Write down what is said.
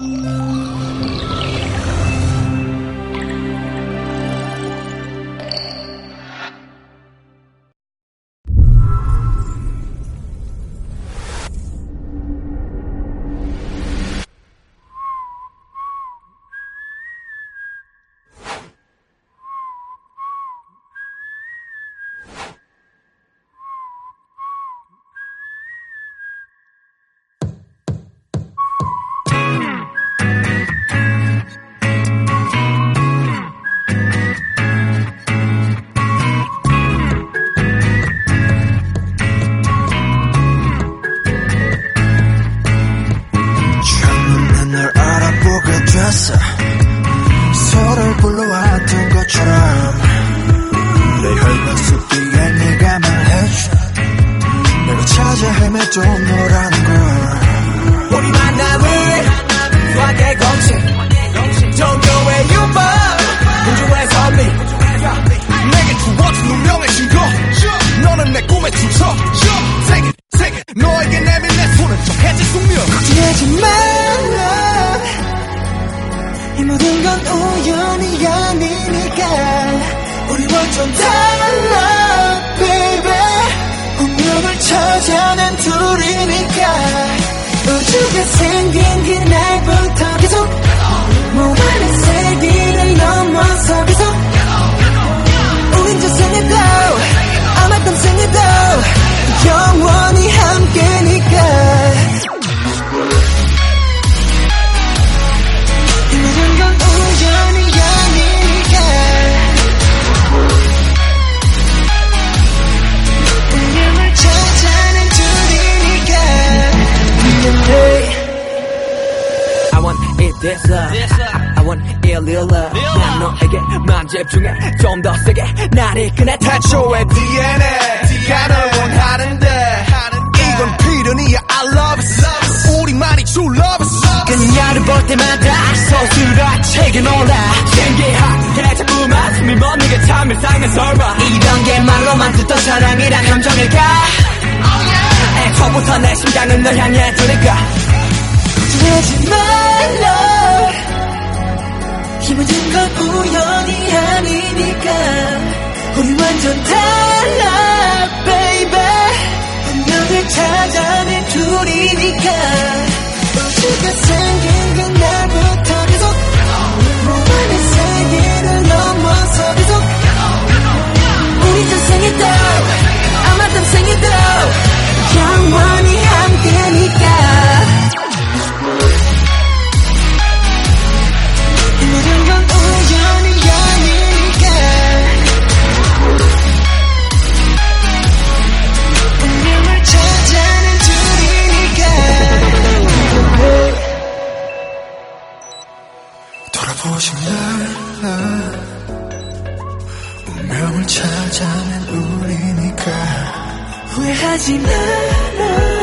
Música 찾아 헤매도 너라는 걸. 우리 만남은 수학의 공식 I want it this love I want it real love 난 너에게만 집중해 좀 더 세게. 날 이끄네 태초의 DNA 네가 널 원하는데 이건 필연이야. I love it 우리만이 true love it 그녀를 볼 때마다 서술화책에 놀라. 신기하게 자꾸만 숨이 멎는 게참 일상의 설마. 이런 게 말로만 듣던 사랑이란 감정일까? 애초부터 내 심장은 널 향해 두니까 하지 말라. 이 모든 건 우연이 아니니까. 우리 완전 달라 baby. 운명을 찾아낸 둘이니까 찾아낸 우리니까. 후회하지 마라